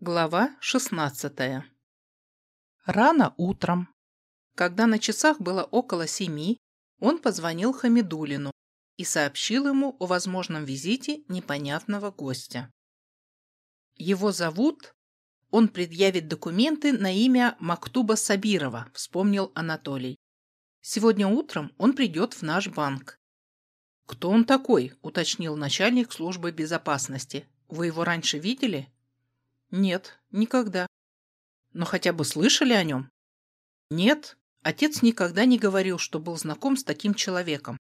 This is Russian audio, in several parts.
Глава 16 Рано утром, Когда на часах было около семи, он позвонил Хамидулину и сообщил ему о возможном визите непонятного гостя. Его зовут... Он предъявит документы на имя Мактуба Сабирова, вспомнил Анатолий. Сегодня утром он придет в наш банк. «Кто он такой?» – уточнил начальник службы безопасности. «Вы его раньше видели?» Нет, никогда. Но хотя бы слышали о нем? Нет, отец никогда не говорил, что был знаком с таким человеком.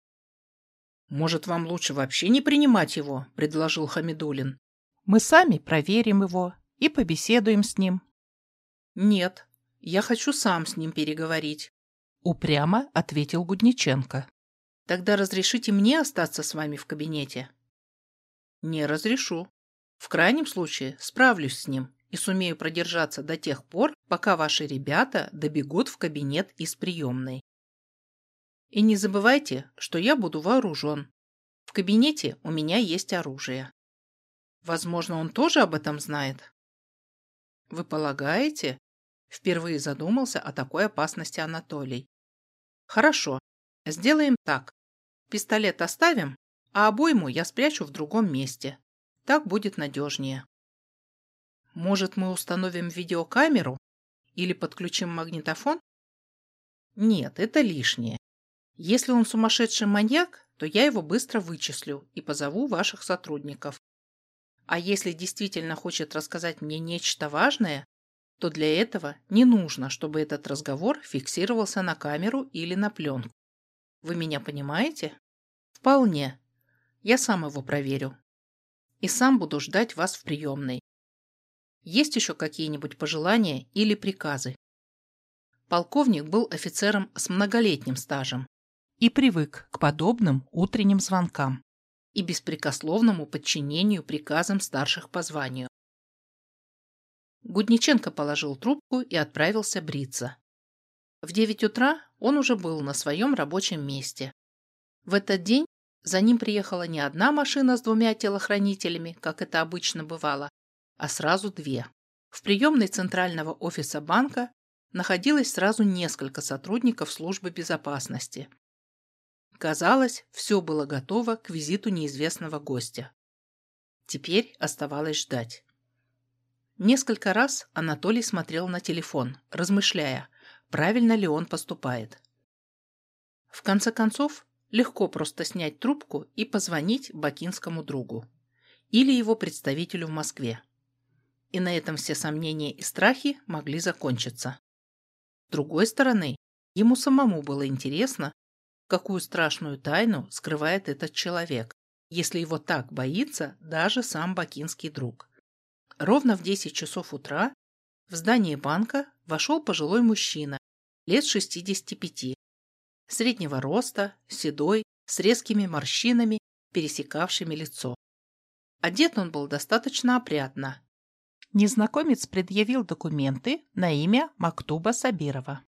Может, вам лучше вообще не принимать его, предложил Хамидулин. Мы сами проверим его и побеседуем с ним. Нет, я хочу сам с ним переговорить. Упрямо ответил Гудниченко. Тогда разрешите мне остаться с вами в кабинете? Не разрешу. В крайнем случае справлюсь с ним и сумею продержаться до тех пор, пока ваши ребята добегут в кабинет из приемной. И не забывайте, что я буду вооружен. В кабинете у меня есть оружие. Возможно, он тоже об этом знает. Вы полагаете? Впервые задумался о такой опасности Анатолий. Хорошо, сделаем так. Пистолет оставим, а обойму я спрячу в другом месте. Так будет надежнее. Может, мы установим видеокамеру или подключим магнитофон? Нет, это лишнее. Если он сумасшедший маньяк, то я его быстро вычислю и позову ваших сотрудников. А если действительно хочет рассказать мне нечто важное, то для этого не нужно, чтобы этот разговор фиксировался на камеру или на пленку. Вы меня понимаете? Вполне. Я сам его проверю и сам буду ждать вас в приемной. Есть еще какие-нибудь пожелания или приказы? Полковник был офицером с многолетним стажем и привык к подобным утренним звонкам и беспрекословному подчинению приказам старших по званию. Гудниченко положил трубку и отправился бриться. В девять утра он уже был на своем рабочем месте. В этот день за ним приехала не одна машина с двумя телохранителями, как это обычно бывало, а сразу две. В приемной центрального офиса банка находилось сразу несколько сотрудников службы безопасности. Казалось, все было готово к визиту неизвестного гостя. Теперь оставалось ждать. Несколько раз Анатолий смотрел на телефон, размышляя, правильно ли он поступает. В конце концов, Легко просто снять трубку и позвонить бакинскому другу или его представителю в Москве. И на этом все сомнения и страхи могли закончиться. С другой стороны, ему самому было интересно, какую страшную тайну скрывает этот человек, если его так боится даже сам бакинский друг. Ровно в 10 часов утра в здание банка вошел пожилой мужчина, лет 65, среднего роста, седой, с резкими морщинами, пересекавшими лицо. Одет он был достаточно опрятно. Незнакомец предъявил документы на имя Мактуба Сабирова.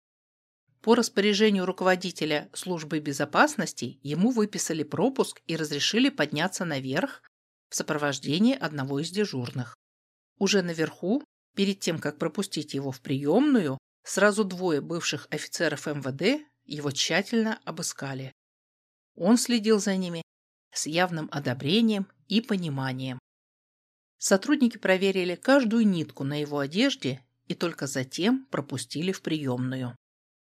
По распоряжению руководителя службы безопасности ему выписали пропуск и разрешили подняться наверх в сопровождении одного из дежурных. Уже наверху, перед тем, как пропустить его в приемную, сразу двое бывших офицеров МВД его тщательно обыскали. Он следил за ними с явным одобрением и пониманием. Сотрудники проверили каждую нитку на его одежде и только затем пропустили в приемную.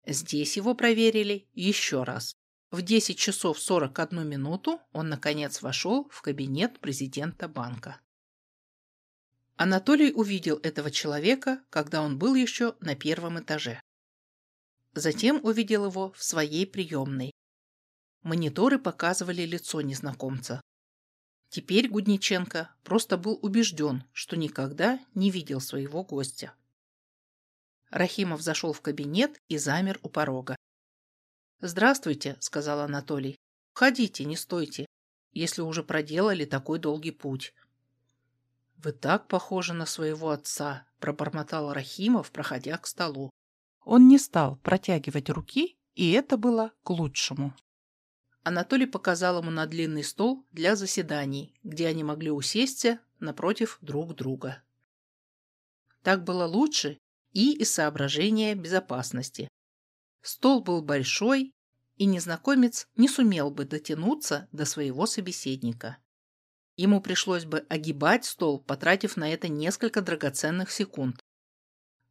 Здесь его проверили еще раз. В 10 часов 41 минуту он, наконец, вошел в кабинет президента банка. Анатолий увидел этого человека, когда он был еще на первом этаже. Затем увидел его в своей приемной. Мониторы показывали лицо незнакомца. Теперь Гудниченко просто был убежден, что никогда не видел своего гостя. Рахимов зашел в кабинет и замер у порога. «Здравствуйте», — сказал Анатолий. «Входите, не стойте, если уже проделали такой долгий путь». «Вы так похожи на своего отца», — пробормотал Рахимов, проходя к столу. Он не стал протягивать руки, и это было к лучшему. Анатолий показал ему на длинный стол для заседаний, где они могли усесться напротив друг друга. Так было лучше и из соображения безопасности. Стол был большой, и незнакомец не сумел бы дотянуться до своего собеседника. Ему пришлось бы огибать стол, потратив на это несколько драгоценных секунд.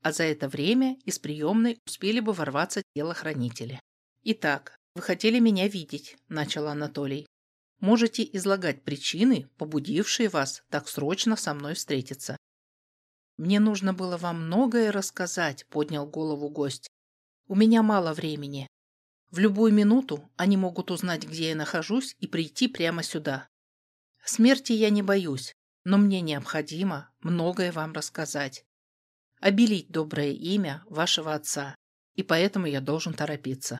А за это время из приемной успели бы ворваться телохранители. «Итак, вы хотели меня видеть», – начал Анатолий. «Можете излагать причины, побудившие вас так срочно со мной встретиться». «Мне нужно было вам многое рассказать», – поднял голову гость. «У меня мало времени. В любую минуту они могут узнать, где я нахожусь, и прийти прямо сюда. Смерти я не боюсь, но мне необходимо многое вам рассказать. Обелить доброе имя вашего отца, и поэтому я должен торопиться.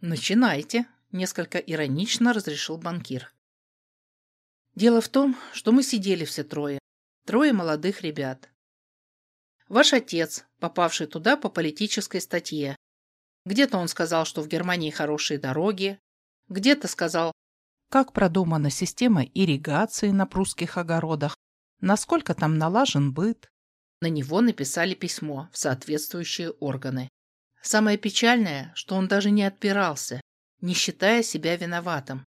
Начинайте, несколько иронично разрешил банкир. Дело в том, что мы сидели все трое, трое молодых ребят. Ваш отец, попавший туда по политической статье. Где-то он сказал, что в Германии хорошие дороги, где-то сказал, как продумана система ирригации на прусских огородах, насколько там налажен быт. На него написали письмо в соответствующие органы. Самое печальное, что он даже не отпирался, не считая себя виноватым.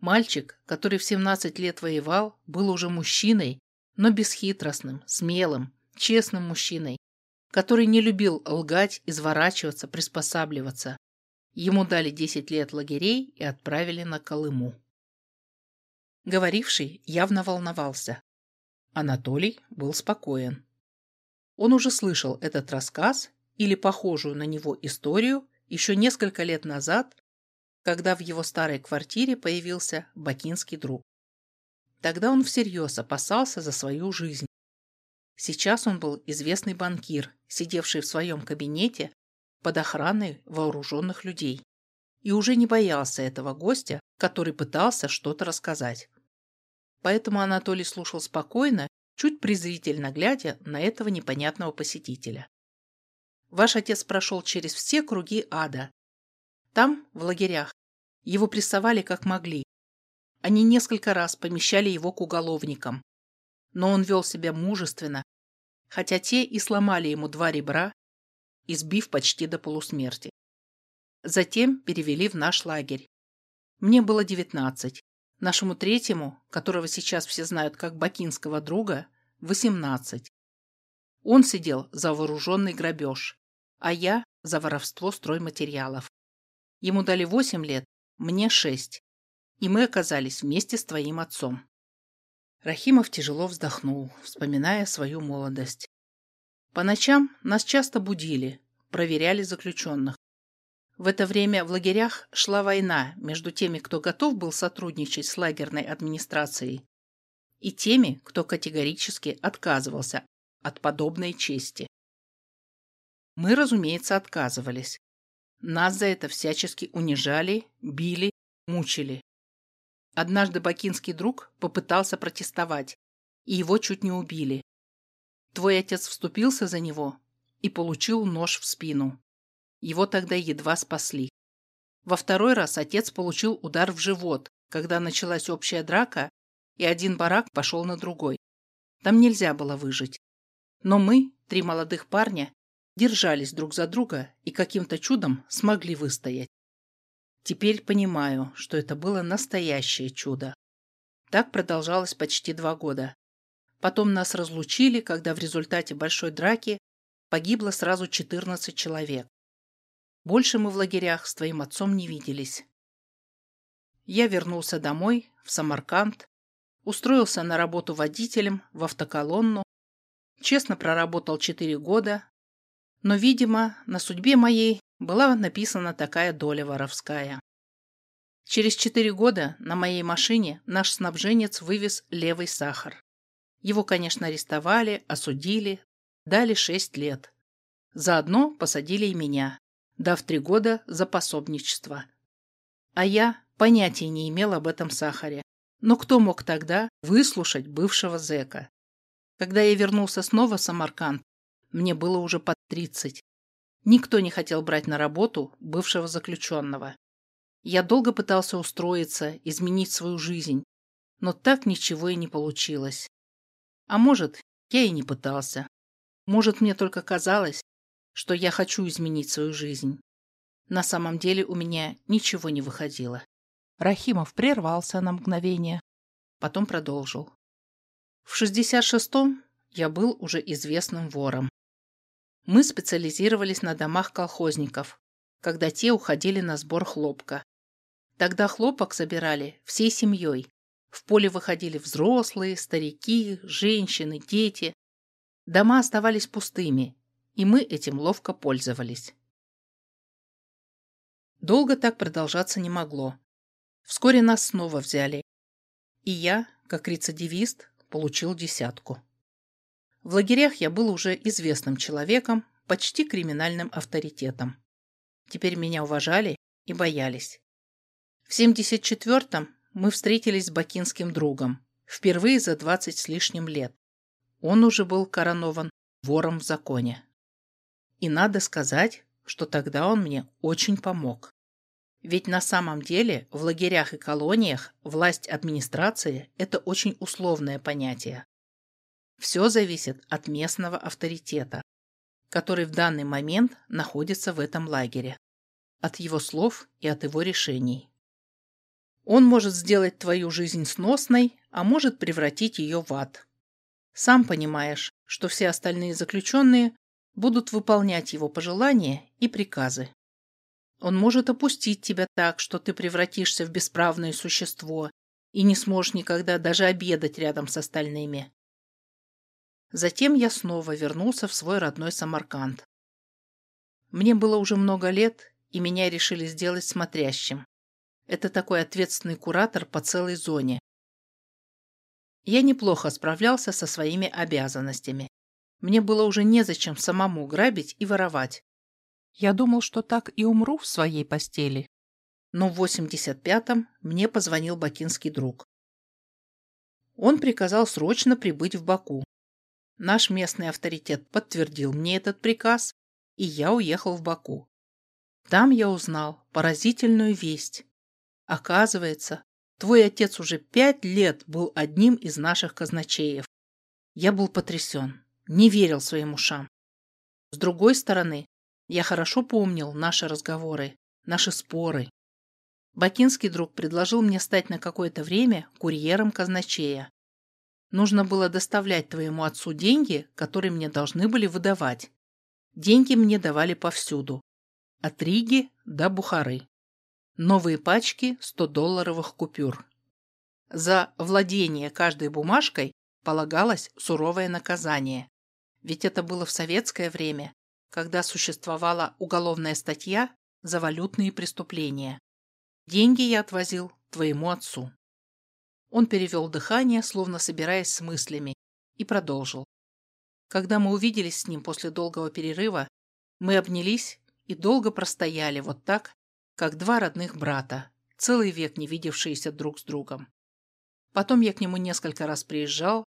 Мальчик, который в 17 лет воевал, был уже мужчиной, но бесхитростным, смелым, честным мужчиной, который не любил лгать, изворачиваться, приспосабливаться. Ему дали 10 лет лагерей и отправили на Колыму. Говоривший явно волновался. Анатолий был спокоен. Он уже слышал этот рассказ или похожую на него историю еще несколько лет назад, когда в его старой квартире появился бакинский друг. Тогда он всерьез опасался за свою жизнь. Сейчас он был известный банкир, сидевший в своем кабинете под охраной вооруженных людей, и уже не боялся этого гостя, который пытался что-то рассказать. Поэтому Анатолий слушал спокойно, чуть презрительно глядя на этого непонятного посетителя. Ваш отец прошел через все круги ада. Там, в лагерях, его прессовали как могли. Они несколько раз помещали его к уголовникам. Но он вел себя мужественно, хотя те и сломали ему два ребра, избив почти до полусмерти. Затем перевели в наш лагерь. Мне было девятнадцать. Нашему третьему, которого сейчас все знают как бакинского друга, 18. Он сидел за вооруженный грабеж, а я за воровство стройматериалов. Ему дали 8 лет, мне 6. И мы оказались вместе с твоим отцом. Рахимов тяжело вздохнул, вспоминая свою молодость. По ночам нас часто будили, проверяли заключенных. В это время в лагерях шла война между теми, кто готов был сотрудничать с лагерной администрацией, и теми, кто категорически отказывался от подобной чести. Мы, разумеется, отказывались. Нас за это всячески унижали, били, мучили. Однажды бакинский друг попытался протестовать, и его чуть не убили. Твой отец вступился за него и получил нож в спину. Его тогда едва спасли. Во второй раз отец получил удар в живот, когда началась общая драка, и один барак пошел на другой. Там нельзя было выжить. Но мы, три молодых парня, держались друг за друга и каким-то чудом смогли выстоять. Теперь понимаю, что это было настоящее чудо. Так продолжалось почти два года. Потом нас разлучили, когда в результате большой драки погибло сразу 14 человек. Больше мы в лагерях с твоим отцом не виделись. Я вернулся домой, в Самарканд, устроился на работу водителем в автоколонну, честно проработал четыре года, но, видимо, на судьбе моей была написана такая доля воровская. Через четыре года на моей машине наш снабженец вывез левый сахар. Его, конечно, арестовали, осудили, дали шесть лет. Заодно посадили и меня, дав три года за пособничество. А я понятия не имел об этом сахаре. Но кто мог тогда выслушать бывшего зэка? Когда я вернулся снова в Самарканд, мне было уже под тридцать. Никто не хотел брать на работу бывшего заключенного. Я долго пытался устроиться, изменить свою жизнь, но так ничего и не получилось. А может, я и не пытался. Может, мне только казалось, что я хочу изменить свою жизнь. На самом деле у меня ничего не выходило. Рахимов прервался на мгновение, потом продолжил. В 66-м я был уже известным вором. Мы специализировались на домах колхозников, когда те уходили на сбор хлопка. Тогда хлопок собирали всей семьей. В поле выходили взрослые, старики, женщины, дети. Дома оставались пустыми, и мы этим ловко пользовались. Долго так продолжаться не могло. Вскоре нас снова взяли. И я, как рецидивист, получил десятку. В лагерях я был уже известным человеком, почти криминальным авторитетом. Теперь меня уважали и боялись. В 74-м мы встретились с бакинским другом, впервые за 20 с лишним лет. Он уже был коронован вором в законе. И надо сказать, что тогда он мне очень помог. Ведь на самом деле в лагерях и колониях власть администрации – это очень условное понятие. Все зависит от местного авторитета, который в данный момент находится в этом лагере, от его слов и от его решений. Он может сделать твою жизнь сносной, а может превратить ее в ад. Сам понимаешь, что все остальные заключенные будут выполнять его пожелания и приказы. Он может опустить тебя так, что ты превратишься в бесправное существо и не сможешь никогда даже обедать рядом с остальными. Затем я снова вернулся в свой родной Самарканд. Мне было уже много лет, и меня решили сделать смотрящим. Это такой ответственный куратор по целой зоне. Я неплохо справлялся со своими обязанностями. Мне было уже незачем самому грабить и воровать. Я думал, что так и умру в своей постели. Но в 85-м мне позвонил бакинский друг. Он приказал срочно прибыть в Баку. Наш местный авторитет подтвердил мне этот приказ, и я уехал в Баку. Там я узнал поразительную весть. Оказывается, твой отец уже пять лет был одним из наших казначеев. Я был потрясен, не верил своим ушам. С другой стороны, я хорошо помнил наши разговоры, наши споры. Бакинский друг предложил мне стать на какое-то время курьером казначея. Нужно было доставлять твоему отцу деньги, которые мне должны были выдавать. Деньги мне давали повсюду. От Риги до Бухары. Новые пачки 100-долларовых купюр. За владение каждой бумажкой полагалось суровое наказание. Ведь это было в советское время, когда существовала уголовная статья за валютные преступления. Деньги я отвозил твоему отцу. Он перевел дыхание, словно собираясь с мыслями, и продолжил. Когда мы увиделись с ним после долгого перерыва, мы обнялись и долго простояли вот так, как два родных брата, целый век не видевшиеся друг с другом. Потом я к нему несколько раз приезжал,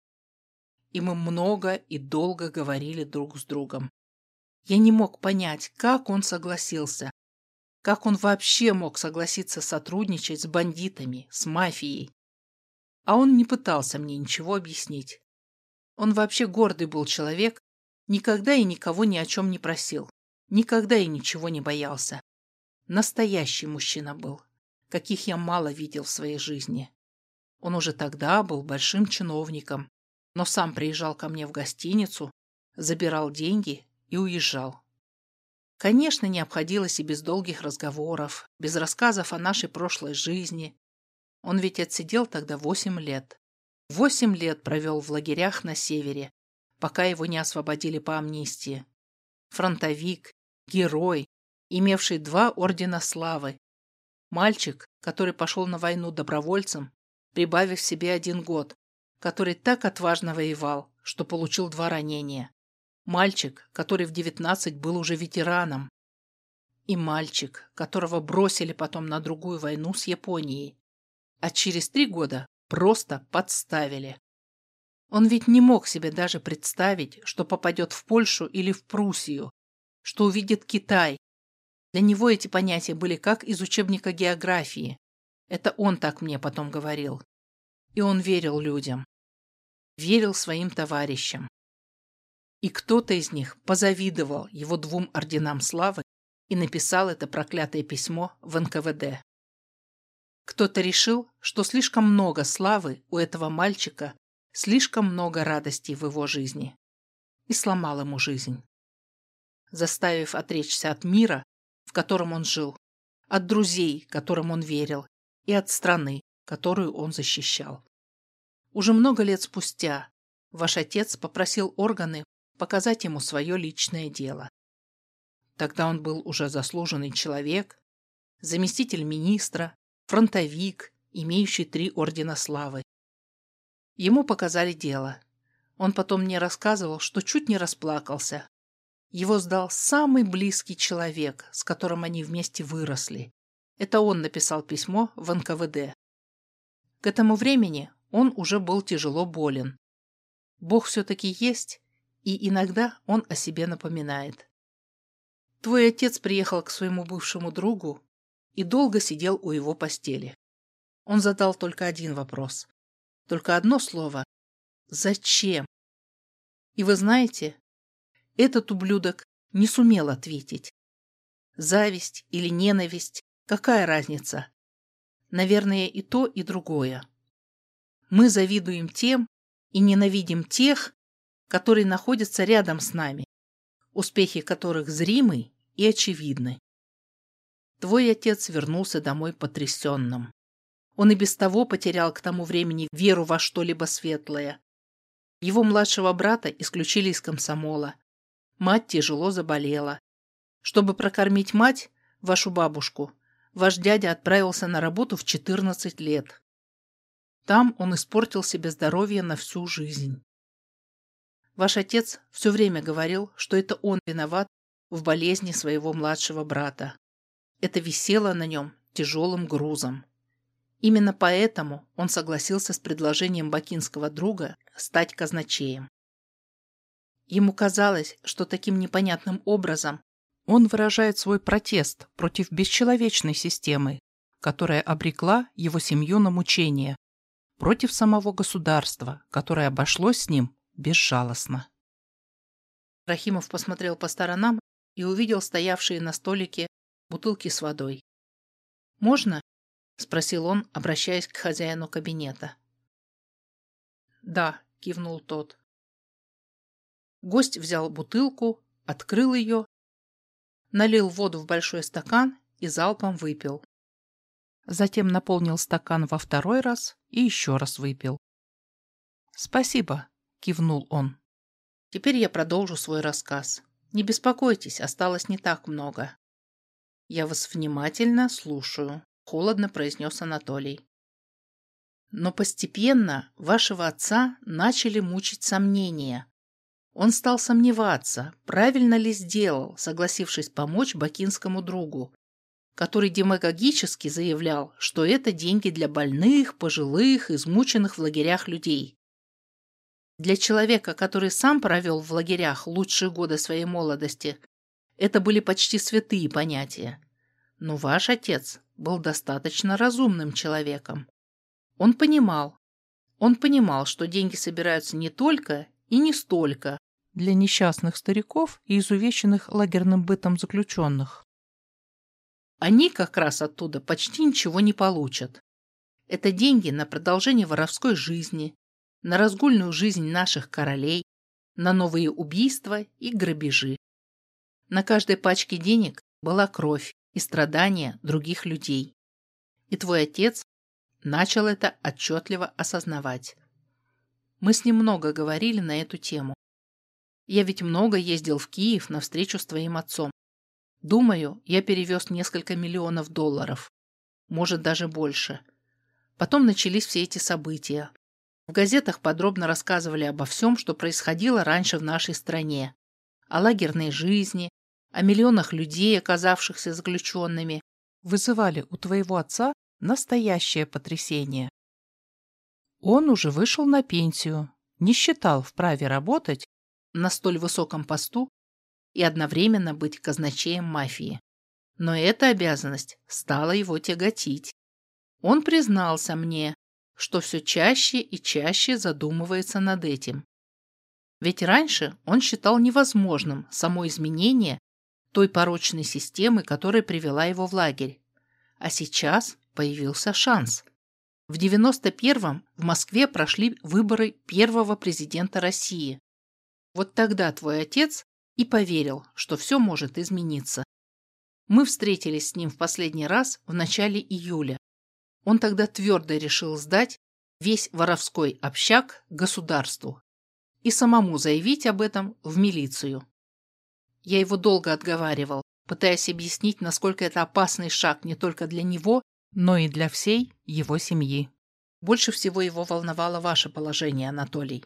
и мы много и долго говорили друг с другом. Я не мог понять, как он согласился. Как он вообще мог согласиться сотрудничать с бандитами, с мафией? А он не пытался мне ничего объяснить. Он вообще гордый был человек, никогда и никого ни о чем не просил, никогда и ничего не боялся. Настоящий мужчина был, каких я мало видел в своей жизни. Он уже тогда был большим чиновником, но сам приезжал ко мне в гостиницу, забирал деньги и уезжал. Конечно, не обходилось и без долгих разговоров, без рассказов о нашей прошлой жизни. Он ведь отсидел тогда восемь лет. Восемь лет провел в лагерях на севере, пока его не освободили по амнистии. Фронтовик, герой, имевший два ордена славы. Мальчик, который пошел на войну добровольцем, прибавив себе один год, который так отважно воевал, что получил два ранения. Мальчик, который в девятнадцать был уже ветераном. И мальчик, которого бросили потом на другую войну с Японией. А через три года просто подставили. Он ведь не мог себе даже представить, что попадет в Польшу или в Пруссию, что увидит Китай. Для него эти понятия были как из учебника географии. Это он так мне потом говорил. И он верил людям. Верил своим товарищам. И кто-то из них позавидовал его двум орденам славы и написал это проклятое письмо в НКВД. Кто-то решил, что слишком много славы у этого мальчика, слишком много радостей в его жизни. И сломал ему жизнь. Заставив отречься от мира, в котором он жил, от друзей, которым он верил, и от страны, которую он защищал. Уже много лет спустя ваш отец попросил органы показать ему свое личное дело. Тогда он был уже заслуженный человек, заместитель министра, фронтовик, имеющий три ордена славы. Ему показали дело. Он потом мне рассказывал, что чуть не расплакался. Его сдал самый близкий человек, с которым они вместе выросли. Это он написал письмо в НКВД. К этому времени он уже был тяжело болен. Бог все-таки есть, и иногда он о себе напоминает. Твой отец приехал к своему бывшему другу и долго сидел у его постели. Он задал только один вопрос. Только одно слово. Зачем? И вы знаете, этот ублюдок не сумел ответить. Зависть или ненависть, какая разница? Наверное, и то, и другое. Мы завидуем тем и ненавидим тех, которые находятся рядом с нами, успехи которых зримы и очевидны. Твой отец вернулся домой потрясенным. Он и без того потерял к тому времени веру во что-либо светлое. Его младшего брата исключили из комсомола. Мать тяжело заболела. Чтобы прокормить мать, вашу бабушку, ваш дядя отправился на работу в 14 лет. Там он испортил себе здоровье на всю жизнь. Ваш отец все время говорил, что это он виноват в болезни своего младшего брата. Это висело на нем тяжелым грузом. Именно поэтому он согласился с предложением бакинского друга стать казначеем. Ему казалось, что таким непонятным образом он выражает свой протест против бесчеловечной системы, которая обрекла его семью на мучения, против самого государства, которое обошлось с ним безжалостно. Рахимов посмотрел по сторонам и увидел стоявшие на столике бутылки с водой. «Можно?» — спросил он, обращаясь к хозяину кабинета. «Да», — кивнул тот. Гость взял бутылку, открыл ее, налил воду в большой стакан и залпом выпил. Затем наполнил стакан во второй раз и еще раз выпил. «Спасибо», — кивнул он. «Теперь я продолжу свой рассказ. Не беспокойтесь, осталось не так много». «Я вас внимательно слушаю», — холодно произнес Анатолий. Но постепенно вашего отца начали мучить сомнения. Он стал сомневаться, правильно ли сделал, согласившись помочь бакинскому другу, который демагогически заявлял, что это деньги для больных, пожилых, измученных в лагерях людей. Для человека, который сам провел в лагерях лучшие годы своей молодости, это были почти святые понятия. Но ваш отец был достаточно разумным человеком. Он понимал, он понимал, что деньги собираются не только и не столько для несчастных стариков и изувеченных лагерным бытом заключенных, они как раз оттуда почти ничего не получат. Это деньги на продолжение воровской жизни, на разгульную жизнь наших королей, на новые убийства и грабежи. На каждой пачке денег была кровь и страдания других людей. И твой отец начал это отчетливо осознавать. Мы с ним много говорили на эту тему. Я ведь много ездил в Киев на встречу с твоим отцом. Думаю, я перевез несколько миллионов долларов. Может, даже больше. Потом начались все эти события. В газетах подробно рассказывали обо всем, что происходило раньше в нашей стране. О лагерной жизни, о миллионах людей, оказавшихся заключенными. Вызывали у твоего отца настоящее потрясение. Он уже вышел на пенсию, не считал вправе работать на столь высоком посту и одновременно быть казначеем мафии. Но эта обязанность стала его тяготить. Он признался мне, что все чаще и чаще задумывается над этим. Ведь раньше он считал невозможным само изменение той порочной системы, которая привела его в лагерь. А сейчас появился шанс. В 91-м в Москве прошли выборы первого президента России. Вот тогда твой отец и поверил, что все может измениться. Мы встретились с ним в последний раз в начале июля. Он тогда твердо решил сдать весь воровской общак государству и самому заявить об этом в милицию. Я его долго отговаривал, пытаясь объяснить, насколько это опасный шаг не только для него, но и для всей его семьи. Больше всего его волновало ваше положение, Анатолий.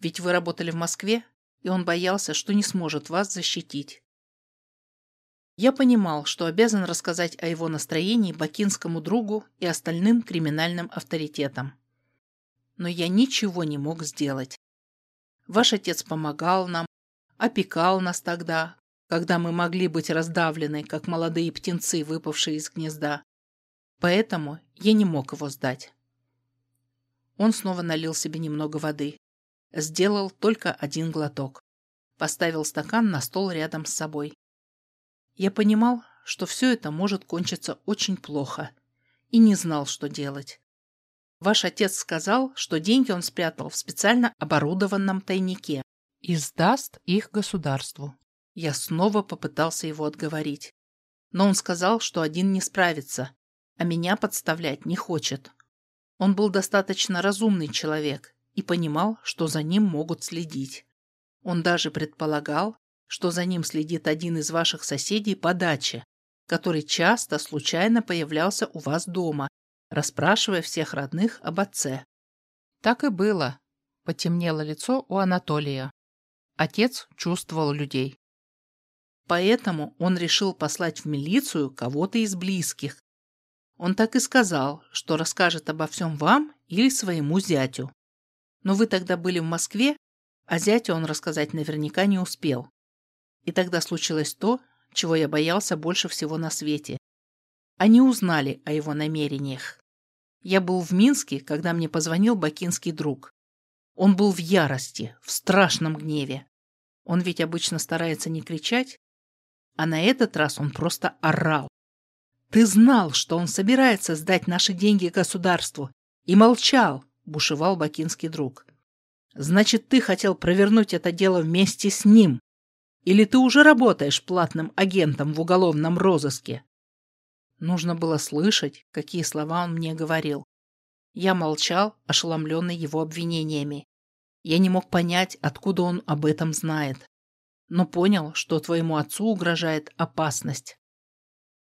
Ведь вы работали в Москве, и он боялся, что не сможет вас защитить. Я понимал, что обязан рассказать о его настроении бакинскому другу и остальным криминальным авторитетам. Но я ничего не мог сделать. Ваш отец помогал нам, опекал нас тогда, когда мы могли быть раздавлены, как молодые птенцы, выпавшие из гнезда. Поэтому я не мог его сдать. Он снова налил себе немного воды. Сделал только один глоток. Поставил стакан на стол рядом с собой. Я понимал, что все это может кончиться очень плохо, и не знал, что делать. Ваш отец сказал, что деньги он спрятал в специально оборудованном тайнике и сдаст их государству. Я снова попытался его отговорить. Но он сказал, что один не справится, а меня подставлять не хочет. Он был достаточно разумный человек и понимал, что за ним могут следить. Он даже предполагал, что за ним следит один из ваших соседей по даче, который часто случайно появлялся у вас дома, расспрашивая всех родных об отце. Так и было. Потемнело лицо у Анатолия. Отец чувствовал людей. Поэтому он решил послать в милицию кого-то из близких. Он так и сказал, что расскажет обо всем вам или своему зятю. Но вы тогда были в Москве, а зятю он рассказать наверняка не успел. И тогда случилось то, чего я боялся больше всего на свете. Они узнали о его намерениях. Я был в Минске, когда мне позвонил бакинский друг. Он был в ярости, в страшном гневе. Он ведь обычно старается не кричать, а на этот раз он просто орал. «Ты знал, что он собирается сдать наши деньги государству, и молчал!» Бушевал бакинский друг. «Значит, ты хотел провернуть это дело вместе с ним? Или ты уже работаешь платным агентом в уголовном розыске?» Нужно было слышать, какие слова он мне говорил. Я молчал, ошеломленный его обвинениями. Я не мог понять, откуда он об этом знает. Но понял, что твоему отцу угрожает опасность.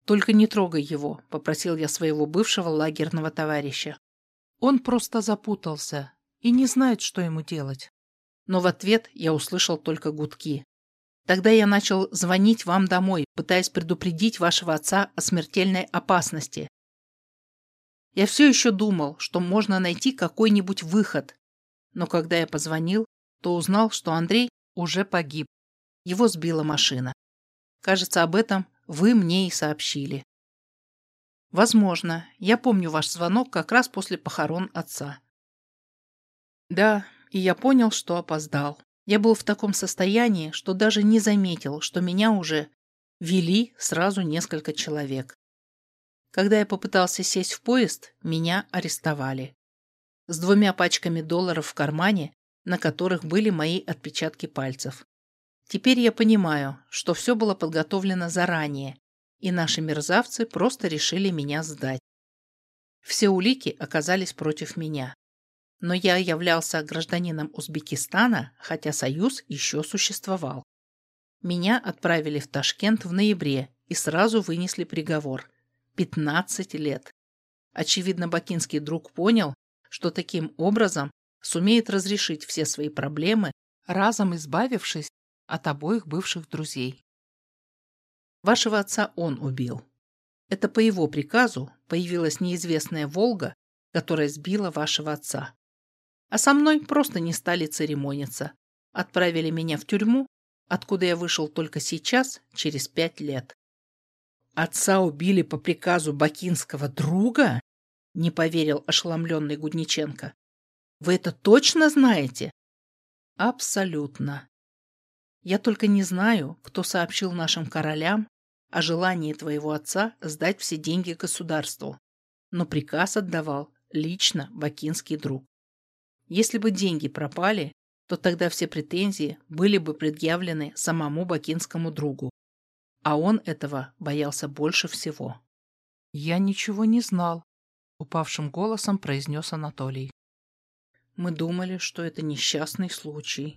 «Только не трогай его», — попросил я своего бывшего лагерного товарища. Он просто запутался и не знает, что ему делать. Но в ответ я услышал только гудки. Тогда я начал звонить вам домой, пытаясь предупредить вашего отца о смертельной опасности. Я все еще думал, что можно найти какой-нибудь выход. Но когда я позвонил, то узнал, что Андрей уже погиб. Его сбила машина. Кажется, об этом вы мне и сообщили. Возможно. Я помню ваш звонок как раз после похорон отца. Да, и я понял, что опоздал. Я был в таком состоянии, что даже не заметил, что меня уже вели сразу несколько человек. Когда я попытался сесть в поезд, меня арестовали. С двумя пачками долларов в кармане, на которых были мои отпечатки пальцев. Теперь я понимаю, что все было подготовлено заранее, и наши мерзавцы просто решили меня сдать. Все улики оказались против меня. Но я являлся гражданином Узбекистана, хотя союз еще существовал. Меня отправили в Ташкент в ноябре и сразу вынесли приговор. 15 лет. Очевидно, бакинский друг понял, что таким образом сумеет разрешить все свои проблемы, разом избавившись от обоих бывших друзей. Вашего отца он убил. Это по его приказу появилась неизвестная «Волга», которая сбила вашего отца. А со мной просто не стали церемониться. Отправили меня в тюрьму, откуда я вышел только сейчас, через пять лет. Отца убили по приказу бакинского друга? Не поверил ошеломленный Гудниченко. Вы это точно знаете? Абсолютно. Я только не знаю, кто сообщил нашим королям о желании твоего отца сдать все деньги государству, но приказ отдавал лично бакинский друг. Если бы деньги пропали, то тогда все претензии были бы предъявлены самому бакинскому другу, а он этого боялся больше всего. «Я ничего не знал», — упавшим голосом произнес Анатолий. «Мы думали, что это несчастный случай».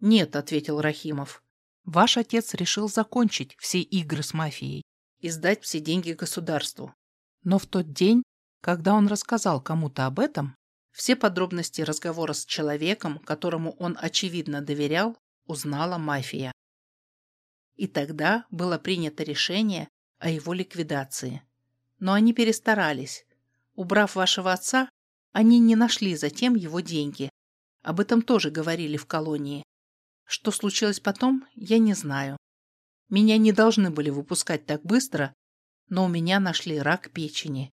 «Нет», — ответил Рахимов. «Ваш отец решил закончить все игры с мафией и сдать все деньги государству. Но в тот день, когда он рассказал кому-то об этом, все подробности разговора с человеком, которому он очевидно доверял, узнала мафия. И тогда было принято решение о его ликвидации. Но они перестарались. Убрав вашего отца, они не нашли затем его деньги. Об этом тоже говорили в колонии. Что случилось потом, я не знаю. Меня не должны были выпускать так быстро, но у меня нашли рак печени.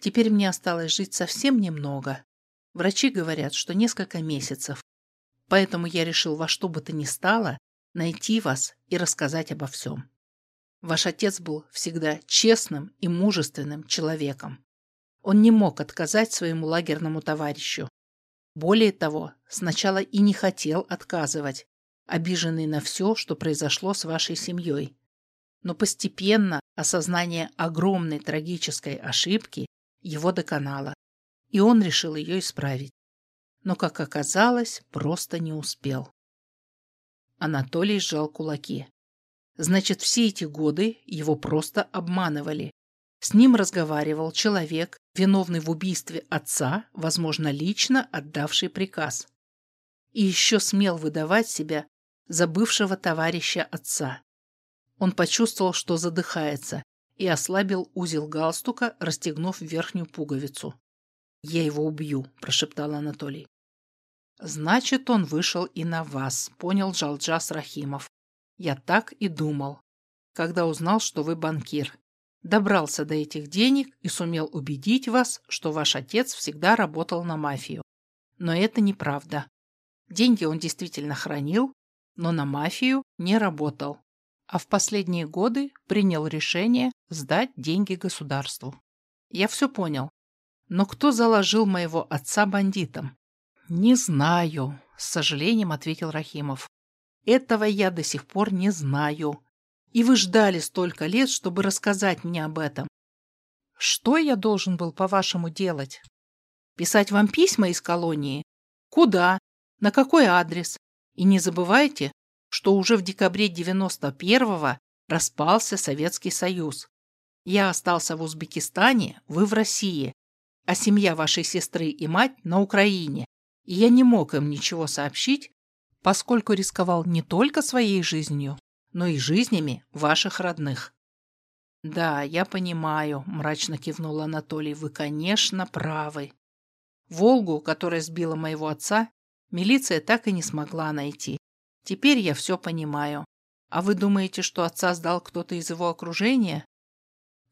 Теперь мне осталось жить совсем немного. Врачи говорят, что несколько месяцев. Поэтому я решил во что бы то ни стало найти вас и рассказать обо всем. Ваш отец был всегда честным и мужественным человеком. Он не мог отказать своему лагерному товарищу. Более того, сначала и не хотел отказывать, обиженный на все, что произошло с вашей семьей. Но постепенно осознание огромной трагической ошибки его доконало и он решил ее исправить. Но, как оказалось, просто не успел. Анатолий сжал кулаки. Значит, все эти годы его просто обманывали. С ним разговаривал человек, виновный в убийстве отца, возможно, лично отдавший приказ. И еще смел выдавать себя за бывшего товарища отца. Он почувствовал, что задыхается, и ослабил узел галстука, расстегнув верхнюю пуговицу. «Я его убью», – прошептал Анатолий. «Значит, он вышел и на вас», – понял Джалджас Рахимов. «Я так и думал, когда узнал, что вы банкир. Добрался до этих денег и сумел убедить вас, что ваш отец всегда работал на мафию. Но это неправда. Деньги он действительно хранил, но на мафию не работал. А в последние годы принял решение сдать деньги государству. Я все понял. Но кто заложил моего отца бандитом? Не знаю, с сожалением ответил Рахимов. Этого я до сих пор не знаю. И вы ждали столько лет, чтобы рассказать мне об этом. Что я должен был, по-вашему, делать? Писать вам письма из колонии? Куда? На какой адрес? И не забывайте, что уже в декабре 91-го распался Советский Союз. Я остался в Узбекистане, вы в России а семья вашей сестры и мать на Украине, и я не мог им ничего сообщить, поскольку рисковал не только своей жизнью, но и жизнями ваших родных. «Да, я понимаю», – мрачно кивнул Анатолий, – «вы, конечно, правы. Волгу, которая сбила моего отца, милиция так и не смогла найти. Теперь я все понимаю. А вы думаете, что отца сдал кто-то из его окружения?»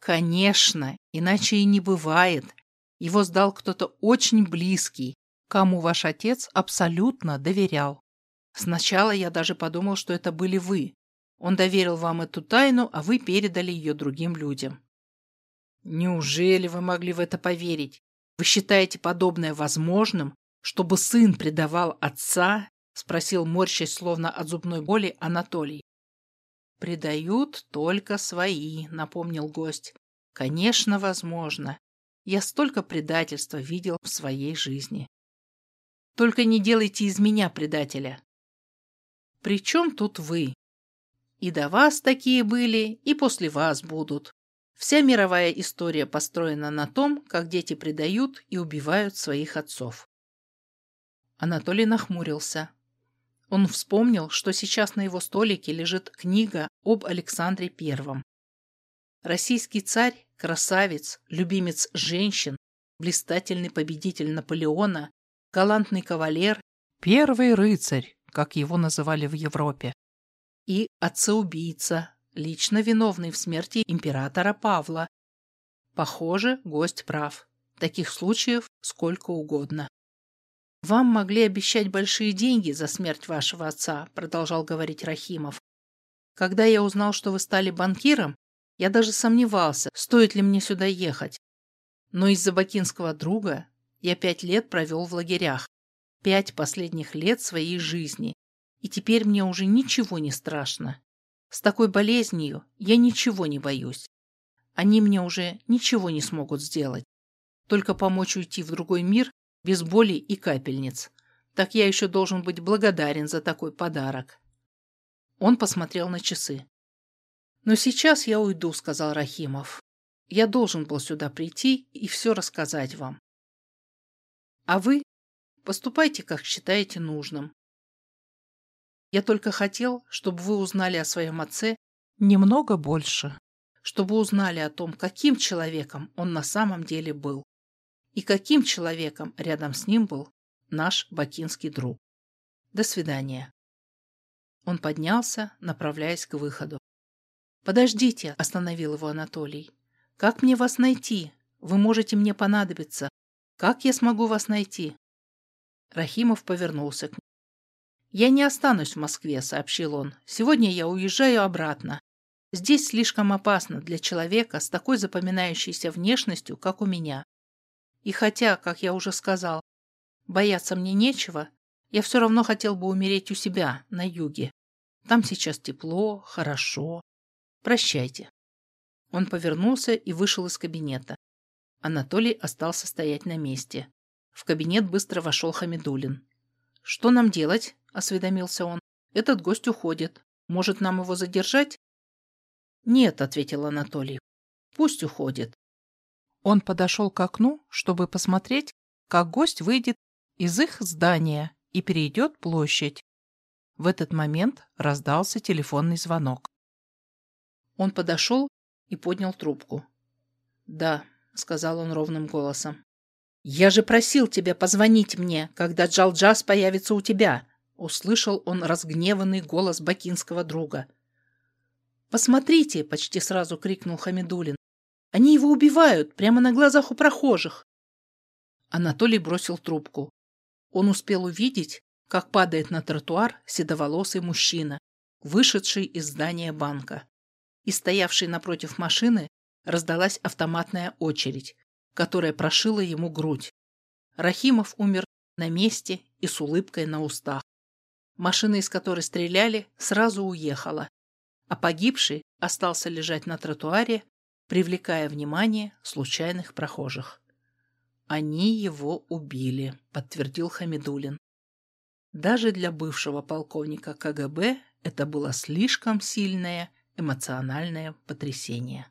«Конечно, иначе и не бывает», его сдал кто-то очень близкий, кому ваш отец абсолютно доверял. Сначала я даже подумал, что это были вы. Он доверил вам эту тайну, а вы передали ее другим людям. Неужели вы могли в это поверить? Вы считаете подобное возможным, чтобы сын предавал отца? Спросил морщась, словно от зубной боли, Анатолий. «Предают только свои», — напомнил гость. «Конечно, возможно. Я столько предательства видел в своей жизни. Только не делайте из меня предателя. Причем тут вы? И до вас такие были, и после вас будут. Вся мировая история построена на том, как дети предают и убивают своих отцов. Анатолий нахмурился. Он вспомнил, что сейчас на его столике лежит книга об Александре Первом. Российский царь красавец, любимец женщин, блистательный победитель Наполеона, галантный кавалер, первый рыцарь, как его называли в Европе, и отца-убийца, лично виновный в смерти императора Павла. Похоже, гость прав. Таких случаев сколько угодно. «Вам могли обещать большие деньги за смерть вашего отца», продолжал говорить Рахимов. «Когда я узнал, что вы стали банкиром, я даже сомневался, стоит ли мне сюда ехать. Но из-за бакинского друга я пять лет провел в лагерях. Пять последних лет своей жизни. И теперь мне уже ничего не страшно. С такой болезнью я ничего не боюсь. Они мне уже ничего не смогут сделать. Только помочь уйти в другой мир без боли и капельниц. Так я еще должен быть благодарен за такой подарок. Он посмотрел на часы. «Но сейчас я уйду», — сказал Рахимов. «Я должен был сюда прийти и все рассказать вам. А вы поступайте, как считаете нужным. Я только хотел, чтобы вы узнали о своем отце немного больше, чтобы узнали о том, каким человеком он на самом деле был и каким человеком рядом с ним был наш бакинский друг. До свидания. Он поднялся, направляясь к выходу. «Подождите», — остановил его Анатолий. «Как мне вас найти? Вы можете мне понадобиться. Как я смогу вас найти?» Рахимов повернулся к нему. «Я не останусь в Москве», — сообщил он. «Сегодня я уезжаю обратно. Здесь слишком опасно для человека с такой запоминающейся внешностью, как у меня. И хотя, как я уже сказал, бояться мне нечего, я все равно хотел бы умереть у себя, на юге. Там сейчас тепло, хорошо. Прощайте. Он повернулся и вышел из кабинета. Анатолий остался стоять на месте. В кабинет быстро вошел Хамидулин. «Что нам делать?» – осведомился он. «Этот гость уходит. Может, нам его задержать?» «Нет», – ответил Анатолий. «Пусть уходит. Он подошел к окну, чтобы посмотреть, как гость выйдет из их здания и перейдет площадь. В этот момент раздался телефонный звонок. Он подошел и поднял трубку. «Да», — сказал он ровным голосом. «Я же просил тебя позвонить мне, когда Джалджас появится у тебя», — услышал он разгневанный голос бакинского друга. «Посмотрите!» — почти сразу крикнул Хамидулин. Они его убивают прямо на глазах у прохожих. Анатолий бросил трубку. Он успел увидеть, как падает на тротуар седоволосый мужчина, вышедший из здания банка. И стоявший напротив машины раздалась автоматная очередь, которая прошила ему грудь. Рахимов умер на месте и с улыбкой на устах. Машина, из которой стреляли, сразу уехала, а погибший остался лежать на тротуаре привлекая внимание случайных прохожих. «Они его убили», — подтвердил Хамидулин. Даже для бывшего полковника КГБ это было слишком сильное эмоциональное потрясение.